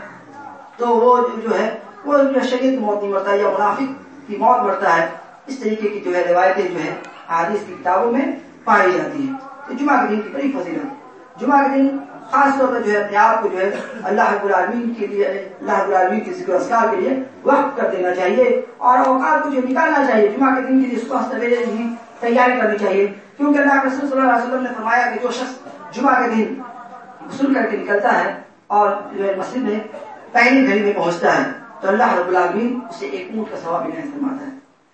تو وہ جو ہے، وہ شریعت موت نہیں مرتا یا منافق کی موت مرتا ہے۔ اس طریقے کی جو ہے روایتیں جو ہے حادث کی کتابوں میں پائی جاتی ہیں۔ تو جمعہ کے دن کی بڑی فضیلت۔ جمعہ کے دن خاص طور پر جو ہے اپنے آپ کو جو ہے اللہ رب العالمین کے لیے، اللہ رب العالمین کے ذکر اسکار کے لیے وقت کر دینا چاہیے اور اوقات کو جو نکالنا چاہیے۔ جمعہ کے دن کے لیے صبح سویرے ہی تیاری کرنی چاہیے۔ کیونکہ اللہ کے رسول صلی اللہ علیہ وسلم نے فرمایا کہ جو شخص جمعہ کے دن غسل کر کے نکلتا ہے اور جو ہے مسجد میں پہلی گھڑی میں پہنچتا ہے تو اللہ رب العالمین اسے ایک اونٹ کا ثواب عنایت فرماتا ہے۔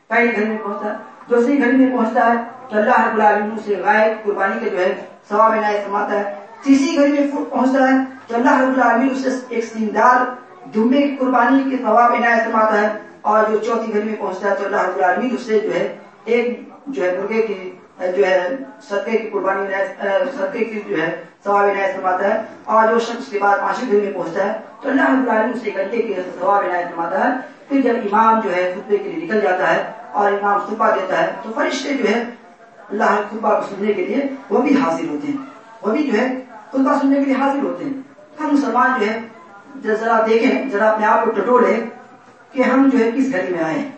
پہلی گھڑی میں پہنچتا ہے؟ دوسری گھڑی میں پہنچتا ہے تو اللہ رب العالمین اسے غائب، قربانی کا جو ہے ثواب عنایت فرماتا ہے۔ تیسری گھڑی میں پہنچتا ہے تو اللہ رب العالمین اسے ایک سیندار دمبے کی قربانی کے ثواب عنایت فرماتا ہے۔ اور جو چوتھی گھڑی میں پہنچتا ہے تو اللہ رب العالمین اسے جو ہے ایک جو ہے مرغے کی جو ہے صدقے کی قربانی صدقے کی جو ہے ثواب عنایت فرماتا ہے اور جو شخص کے بعد پانچویں گھر میں پہنچتا ہے تو اللہ رب العالمین اسے گھنٹے کے ثواب عنایت فرماتا ہے۔ پھر جب امام جو ہے خطبے کے لیے نکل جاتا ہے اور امام خطبہ دیتا ہے تو فرشتے جو ہے اللہ خطبہ کو سننے کے لیے وہ بھی حاضر ہوتے ہیں۔ وہ بھی جو ہے خطبہ سننے کے لیے حاضر ہوتے ہیں۔ ہم مسلمان جو ہے ذرا دیکھیں ذرا اپنے آپ کو ٹٹولے کہ ہم جو ہے کس گھڑی میں آئے ہیں۔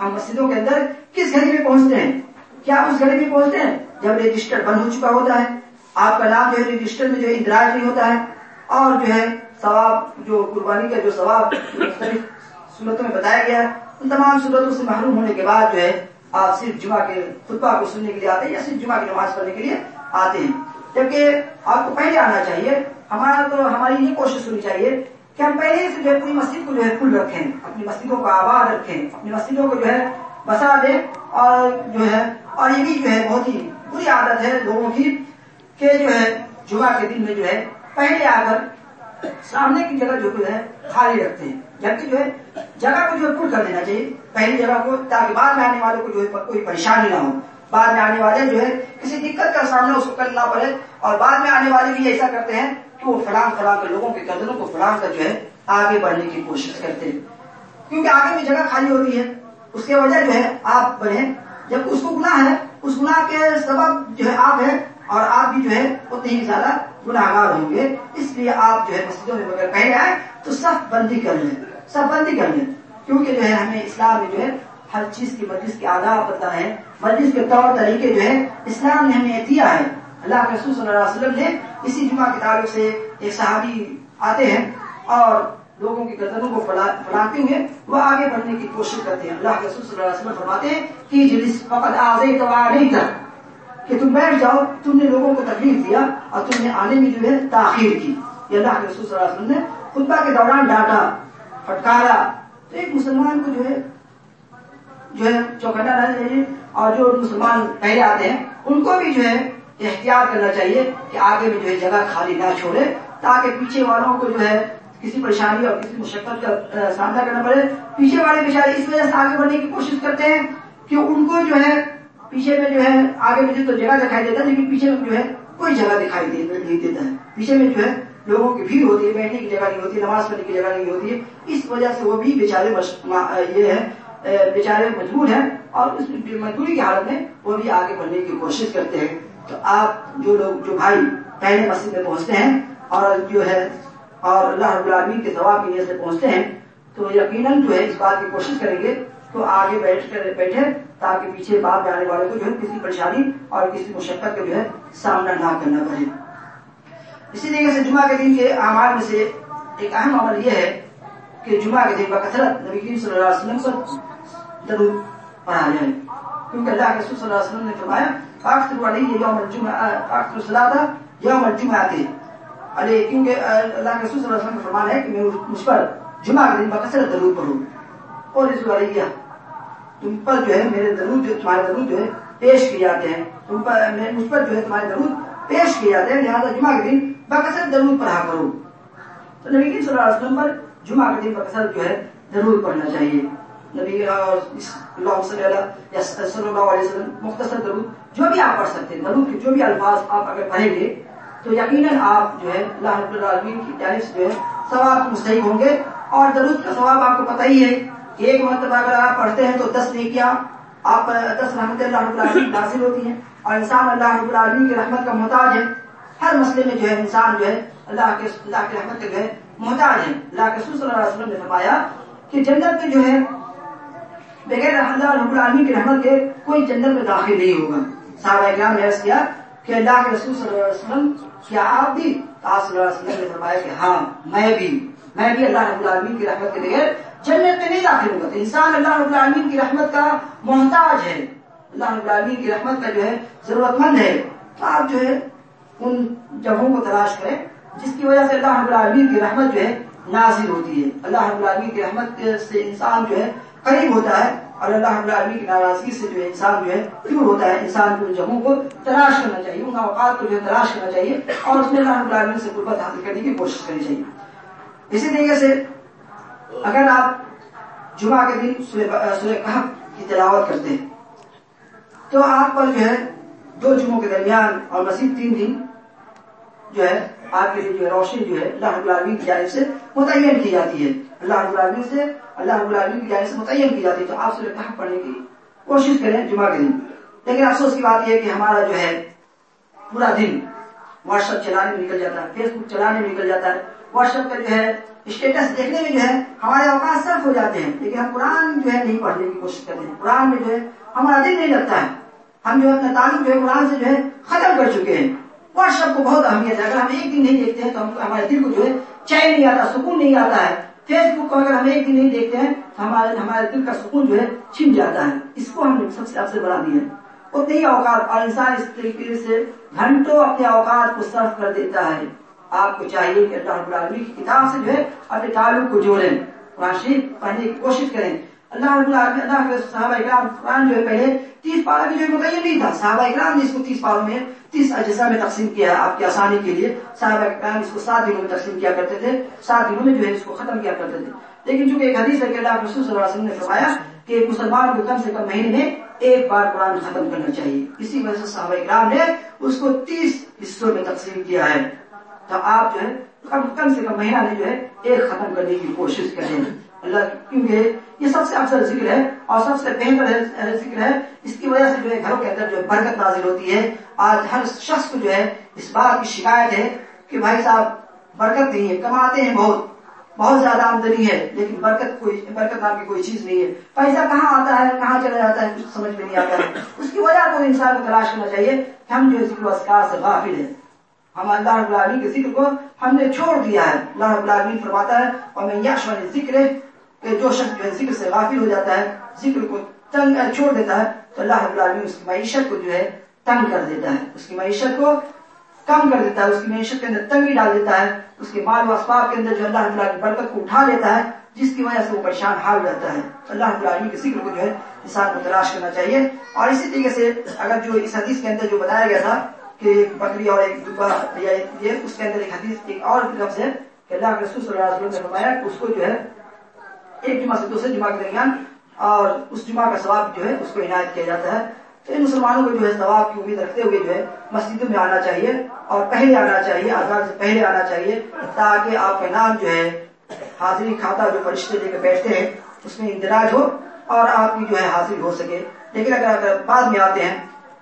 ہم مسجدوں کے اندر کس گھڑی میں پہنچتے ہیں؟ کیا اس گھڑی میں پہنچتے ہیں؟ جب رجسٹر بند ہو چکا ہوتا ہے۔ آپ کا نام جو ہے رجسٹر میں جو ہے اندراج نہیں ہوتا ہے اور جو ہے ثواب جو قربانی کا جو ثواب مختلف صورتوں میں بتایا گیا ہے، ان تمام صورتوں سے محروم ہونے کے بعد جو ہے آپ صرف جمعہ کے خطبہ کو سننے کے لیے آتے ہیں یا صرف جمعہ کی نماز پڑھنے کے لیے آتے ہیں۔ جبکہ آپ کو پہلے آنا چاہیے، ہمارا تو ہماری یہ کوشش ہونی چاہیے کہ ہم پہلے سے جو ہے پوری مسجد کو جو ہے کھل رکھیں، اپنی مسجدوں کو آباد رکھیں، اپنی مسجدوں کو جو ہے بسا دیں اور جو ہے اور یہ بھی جو ہے بہت ہی بری عادت ہے لوگوں کی کہ جو ہے، جمعہ کے دن میں جو ہے، پہلے آ کر سامنے کی جگہ جو ہے، خالی رکھتے ہیں۔ جبکہ جو ہے، جگہ کو جو ہے پور کر دینا چاہیے۔ پہلی جگہ کو، تاکہ بعد میں آنے والوں کو جو ہے کوئی پریشانی نہ ہو۔ بعد میں آنے والے جو ہے، کسی دقت کا سامنا اس کو کرنا پڑے۔ اور بعد میں آنے والے بھی ایسا کرتے ہیں کہ وہ فلاں فلاں کر لوگوں کے قدروں کو فلاں کر جو ہے، آگے بڑھنے کی کوشش کرتے ہیں۔ کیونکہ آگے میں جگہ خالی ہوتی ہے۔ اس کے وجہ جو ہے، آپ بڑھیں۔ جب اس کو گناہ ہے، اس گناہ کے سبب جو ہے، آپ ہیں اور آپ بھی جو ہے اتنے ہی زیادہ گناہ گار ہوں گے۔ اس لیے آپ جو ہے مسجدوں میں اگر پہلے آئے تو سخت بندی کر لیں۔ سب بندی کر لیں۔ کیونکہ جو ہے ہمیں اسلام میں جو ہے ہر چیز کی مجلس کے آداب پتہ ہے۔ مجلس کے طور طریقے جو ہے اسلام نے ہمیں دیا ہے۔ اللہ کے رسول صلی اللہ علیہ وسلم نے اسی جمعہ کے تعلق سے ایک صحابی آتے ہیں اور لوگوں کی گردنوں کو پھلاتے ہوئے وہ آگے بڑھنے کی کوشش کرتے ہیں۔ اللہ کے رسول صلی اللہ علیہ وسلم فرماتے ہیں کہ جلس فقط آزے تو آ نہیں تھا کہ تم بیٹھ جاؤ، تم نے لوگوں کو تکلیف دیا اور تم نے آنے میں جو ہے تاخیر کی۔ یہ اللہ کے رسول صلی اللہ علیہ وسلم نے خطبہ کے دوران ڈانٹا، پھٹکارا۔ تو ایک مسلمان کو جو ہے جو ہے چوکھٹا رہنا چاہیے اور جو مسلمان پہلے آتے ہیں، ان کو بھی جو ہے احتیاط کرنا چاہیے کہ آگے میں جو ہے جگہ خالی نہ چھوڑے، تاکہ پیچھے والوں کو جو ہے کسی پریشانی اور کسی مشقت کا سامنا کرنا پڑے۔ پیچھے والے بیچارے اس وجہ سے آگے بڑھنے کی کوشش کرتے ہیں کہ ان کو جو ہے پیچھے میں جو ہے آگے مجھے تو جگہ دکھائی دیتا ہے، لیکن پیچھے میں جو ہے کوئی جگہ دکھائی نہیں دیتا ہے۔ پیچھے میں جو ہے لوگوں کی بھیڑ ہوتی ہے، بیٹھنے کی جگہ نہیں ہوتی، نماز پڑھنے کی جگہ نہیں ہوتی ہے۔ اس وجہ سے وہ بھی بیچارے یہ ہے بیچارے مجبور ہیں اور اس مجبوری کی حالت میں وہ بھی آگے بڑھنے کی کوشش کرتے ہیں۔ تو آپ جو لوگ جو بھائی پہلے مسجد میں پہنچتے ہیں اور جو ہے اور اللہ رب العالمین کے ثواب کی نیت سے پہنچتے ہیں، تو یقیناً جو ہے اس بات کی کوشش کریں گے تو آگے بیٹھ کر بیٹھے تاکہ پیچھے بعد میں آنے والے کو جو ہے کسی پریشانی اور کسی مشقت کا جو ہے سامنا نہ کرنا پڑے۔ اسی طریقے سے جمعہ کے دن کے اعمال میں سے ایک اہم عمل یہ ہے کہ جمعہ کے دن بکثرت نبی کریم صلی اللہ علیہ وسلم پر درود پڑھا جائے۔ کیونکہ اللہ کے رسول صلی اللہ علیہ وسلم نے فرمایا اکثر علیہ یوم الجمعہ اکثر صلاح یوم الجمعہ. علیہ، کیونکہ اللہ کے رسول صلی اللہ علیہ وسلم کا فرمان ہے کہ میں مجھ پر جمعہ کے دن بکثرت درود پڑھوں۔ اور اس علیہ تم پر جو ہے میرے درود جو تمہارے درود جو ہے پیش کیے جاتے ہیں۔ تم پر مجھ پر جو ہے تمہارے درود پیش کیے جاتے ہیں۔ لہٰذا جمعہ کے دن بکثرت درود پڑھا کرو۔ تو نبی صلی اللہ علیہ وسلم پر جمعہ کے دن بکثرت جو ہے درود پڑھنا چاہیے۔ نبی اور اللہ صلی اللہ یا صلی اللہ علیہ وسلم مختصر درود جو بھی آپ پڑھ سکتے ہیں۔ درود کے جو بھی الفاظ آپ اگر پڑھیں گے تو یقیناً آپ جو ہے اللہ رب العالمین کی جانب سے جو ہے ثواب مستحق ہوں گے اور درود کا ثواب آپ کو پتہ ہی ہے۔ ایک مرتبہ اگر آپ پڑھتے ہیں تو دس نہیں کیا آپ، دس رحمت اللہ رب العالمین حاصل ہوتی ہیں اور انسان اللہ رب العالمین کی رحمت کا محتاج ہے۔ ہر مسئلے میں جو ہے انسان جو ہے اللہ کے، اللہ کی رحمت کے جو ہے محتاج ہے۔ اللہ کے صلی اللہ علیہ وسلم نے فرمایا کہ جنت میں جو ہے بغیر اللہ رب العالمین کی رحمت کے کوئی جنت میں داخل نہیں ہوگا۔ صحابہ اکرام نے عرض کیا کہ اللہ کے رسول صلی اللہ علیہ وسلم، کیا آپ بھی؟ آپ صلی اللہ علیہ وسلم نے فرمایا کہ ہاں میں بھی میں بھی اللہ رب العالمین کی رحمت کے بغیر جنت میں نہیں داخل ہوگا۔ تو انسان اللہ رب العالمین کی رحمت کا محتاج ہے۔ اللہ رب العالمین کی رحمت کا جو ہے ضرورت مند ہے۔ تو آپ جو ہے ان جگہوں کو تلاش کریں، جس کی وجہ سے اللہ رب العالمین کی رحمت جو ہے نازل ہوتی ہے۔ اللہ رب العالمین کی رحمت سے انسان جو ہے قریب ہوتا ہے اور اللہ رب العالمین کی ناراضگی سے جو ہے انسان جو ہے دور ہوتا ہے۔ انسان کو ان جگہوں کو تلاش کرنا چاہیے، ان اوقات کو جو ہے تلاش کرنا چاہیے اور اس میں اللہ رب العالمین سے قربت حاصل کرنے کی کوشش کرنی چاہیے۔ اسی طریقے سے اگر آپ جمعہ کے دن سورہ کہف کی تلاوت کرتے ہیں، تو آپ پر جو ہے دو جمعوں کے درمیان اور مزید تین دن جو ہے، آپ کے لیے جو ہے روشنی جو ہے، اللہ رب العالمین کی جانب سے متعین کی جاتی ہے۔ اللہ رب العالمین سے، اللہ رب العالمین کی جانب سے متعین کی جاتی ہے۔ تو آپ سورہ کہف پڑھنے کی کوشش کریں جمعہ کے دن۔ لیکن افسوس کی بات یہ ہے کہ ہمارا جو ہے پورا دن واٹس ایپ چلانے میں نکل جاتا ہے، فیس بک چلانے میں نکل جاتا ہے۔ واٹس ایپ کا جو ہے اسٹیٹس دیکھنے میں جو ہے، ہمارے اوقات صرف ہو جاتے ہیں۔ لیکن ہم قرآن جو ہے نہیں پڑھنے کی کوشش کرتے ہیں۔ قرآن میں جو ہے، ہمارا دل نہیں لگتا ہے۔ ہم جو اپنا تعلق جو ہے، قرآن سے جو ہے، ختم کر چکے ہیں۔ واٹس ایپ کو بہت اہمیت ہے۔ اگر ہم ایک دن نہیں دیکھتے ہیں، تو ہم ہمارے دل کو جو ہے، چین نہیں آتا، سکون نہیں آتا ہے۔ فیس بک کو اگر ہم ایک دن نہیں دیکھتے ہیں، تو ہمارے ہمارے دل کا سکون جو ہے، چھن جاتا ہے۔ اس کو ہم سب سے افضل بنا دیا ہے۔ اتنے ہی اوقات اور انسان اس طریقے سے گھنٹوں اپنے اوقات کو صرف کر دیتا ہے۔ آپ کو چاہیے کہ اللہ رب العالمین کی کتاب سے جو ہے اپنے تعلق کو جوڑیں قرآن شریف پڑھنے کی کوشش کریں۔ اللہ رب العالمین، اللہ کے صحابہ اکرام، قرآن جو ہے پہلے تیس پارہ بھی جو متعین نہیں تھا۔ صحابہ اکرام نے اس کو تیس پاروں میں، تیس اجزاء میں تقسیم کیا ہے آپ کی آسانی کے لیے۔ صحابہ اکرام اس کو سات دنوں میں تقسیم کیا کرتے تھے۔ سات دنوں میں جو ہے اس کو ختم کیا کرتے تھے۔ لیکن چونکہ ایک حدیث ہے کہ اللہ رسول صلی اللہ علیہ وسلم نے فرمایا کہ مسلمان کو کم سے کم مہینے میں ایک بار قرآن ختم کرنا چاہیے۔ اسی وجہ سے صحابہ اکرام نے اس کو تیس حصوں میں تقسیم کیا ہے۔ تو آپ جو ہے کم کم سے کم مہینہ میں جو ہے ایک ختم کرنے کی کوشش کریں۔ اللہ کیونکہ یہ سب سے افضل ذکر ہے اور سب سے بہتر ذکر ہے۔ اس کی وجہ سے جو ہے گھروں کے اندر جو ہے برکت نازل ہوتی ہے۔ آج ہر شخص کو جو ہے اس بات کی شکایت ہے کہ بھائی صاحب، برکت نہیں ہے۔ کماتے ہیں بہت۔ بہت زیادہ آمدنی ہے، لیکن برکت کوئی برکت نام کی کوئی چیز نہیں ہے۔ پیسہ کہاں آتا ہے؟ کہاں چلا جاتا ہے؟ کچھ سمجھ میں نہیں آتا۔ ہے اس کی وجہ کو انسان کو تلاش کرنا چاہیے کہ ہم جو ذکر اسکار سے غافل ہیں۔ ہم اللہ رب العالمین کے ذکر کو ہم نے چھوڑ دیا ہے۔ اللہ رب العالمین فرماتا ہے اور میں یش والے ذکر کہ جو شخص جو ہے ذکر سے غافل ہو جاتا ہے، ذکر کو تنگ چھوڑ دیتا ہے، تو اللہ رب العالمین اس کی معیشت کو جو ہے تنگ کر دیتا ہے۔ اس کی معیشت کو کم کر دیتا ہے، اس کی معیشت کے اندر تنگی ڈال دیتا ہے۔ اس کے مال و اسباب کے اندر جو اللہ رب العالمین برکت کو اٹھا لیتا ہے، جس کی وجہ سے وہ پریشان حال رہتا ہے۔ اللہ رب العالمین کے ذکر کو جو ہے انسان کو تلاش کرنا چاہیے۔ اور اسی طریقے سے اگر جو اس حدیث کے اندر جو بتایا گیا تھا کہ ایک بکری اور ایک دبا یا یہ اس کے اندر ایک حدیث، ایک اور لفظ ہے کہ اللہ کے رسول صلی اللہ علیہ وسلم نے فرمایا کہ اس کو جو ہے ایک جمعہ سے دوسرے جمعہ کے درمیان اور اس جمعہ کا ثواب جو ہے اس کو عنایت کیا جاتا ہے۔ تو ان مسلمانوں کو جو ہے ثواب کی امید رکھتے ہوئے جو ہے مسجدوں میں آنا چاہیے اور پہلے آنا چاہیے، آزاد سے پہلے آنا چاہیے تاکہ آپ کا نام جو ہے حاضری کھاتا جو فرشتے لے کے بیٹھتے ہیں، اس میں اندراج ہو اور آپ کی جو ہے حاصل ہو سکے۔ لیکن اگر اگر بعد میں آتے ہیں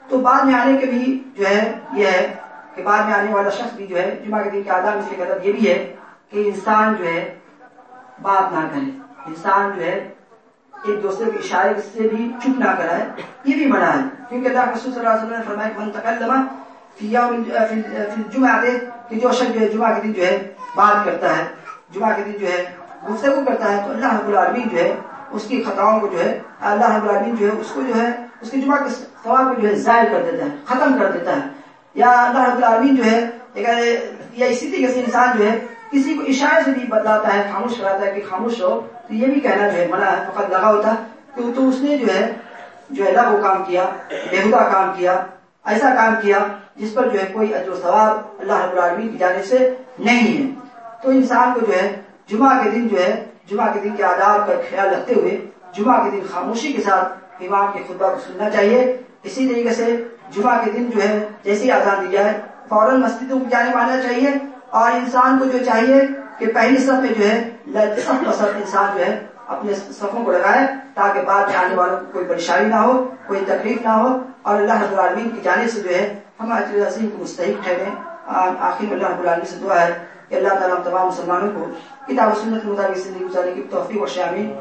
تو بعد میں آنے کے بھی جو ہے، یہ ہے کہ بعد میں آنے والا شخص بھی جو ہے، جمعہ کے دن کے آداب اس کے مطلب یہ بھی ہے کہ انسان جو ہے بات نہ کرے۔ انسان جو ہے ایک دوسرے کے اشارے سے بھی چپ نہ کرائے یہ بھی منع ہے۔ کیونکہ اللہ رسول صلی اللہ علیہ وسلم نے فرمایا کہ من تکلم فی یوم الجمعہ کہ جو شخص جو ہے جمعہ کے دن جو ہے بات کرتا ہے، جمعہ کے دن جو ہے گفتگو کرتا ہے، تو اللہ رب العالمین جو ہے اس کی خطاؤں کو جو ہے، اللہ رب العالمین جو ہے اس کو جو ہے، اس کی جمعہ کے ثواب کو جو ہے ظاہر کر دیتا ہے، ختم کر دیتا ہے۔ یا اللہ رب العالمین جو ہے یا اسی طریقے سے انسان جو ہے، کسی کو اشارے سے بھی بتلاتا ہے، خاموش کراتا ہے کہ خاموش ہو۔ تو یہ بھی کہنا جو ہے منع ہے فقط لگا ہوتا۔ کہ تو اس نے جو ہے جو ہے لغو کام کیا، بےحدہ کام کیا، ایسا کام کیا جس پر جو ہے کوئی اجر و ثواب اللہ رب العالمین کی جانے سے نہیں ہے۔ تو انسان کو جو ہے، جمعہ کے دن جو ہے، جمعہ کے دن کے آداب کا خیال رکھتے ہوئے، جمعہ کے دن خاموشی کے ساتھ امام کے خطبہ کو سننا چاہیے۔ اسی طریقے سے جمعہ کے دن جو ہے جیسی آزاد دی جائے، فوراً مسجدوں کو جانے ماننا چاہیے اور انسان کو جو چاہیے کہ پہلی سب میں جو ہے سب سب انسان جو ہے، اپنے صفوں کو لگائے تاکہ بعد میں آنے والوں کو کوئی پریشانی نہ ہو، کوئی تکلیف نہ ہو اور اللہ رب العالمین کی جانے سے جو ہے، ہم عظیم کو مستحق ٹھہرے آخر میں اللہ رب العالمین سے دعا ہے کہ اللہ تعالیٰ تمام مسلمانوں کو کتاب و سنت مطابق زندگی گزارنے کی توفیق و شامل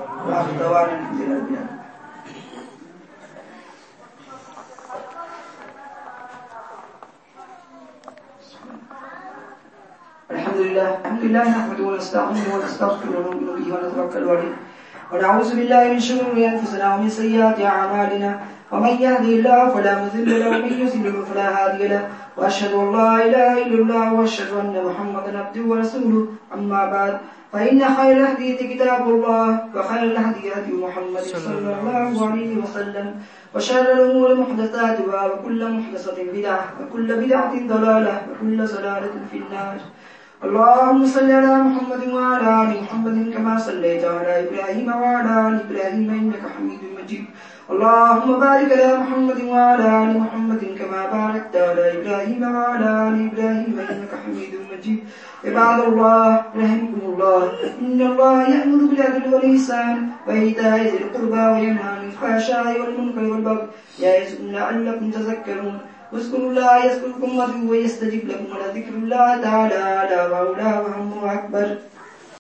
الحمد لله الحمد لله نحمده ونستعينه ونستغفره ونؤمن به ونتوكل عليه ونعوذ بالله من شرور انفسنا ومن سيئات اعمالنا. ومن يهدي الله فلا مضل له، ومن يضلل فلا هادي له. واشهد ان لا اله الا الله واشهد ان محمدا عبده ورسوله اما بعد فان خير الحديث كتاب الله وخير الهدي هدي محمد صلى الله عليه وسلم وشر الامور محدثاتها وكل محدثه بدعه وكل بدعه ضلاله وكل ضلاله في النار. اللهم صل على محمد وعلى ال محمد كما صليت على ابراهيم وعلى ال ابراهيم انك حميد مجيد. اللهم بارك على محمد وعلى ال محمد كما باركت على ابراهيم وعلى ال ابراهيم انك حميد مجيد. عباد الله، رحمكم الله. ان الله يأمر بالعدل والإحسان وإيتاء ذي القربى وينهى عن الفحشاء والمنكر والبغي. يعظكم لعلكم تذكرون. واذكروا الله يذكركم وادعوه يستجب لكم ولذكر الله تعالى. على وأولى وهم أكبر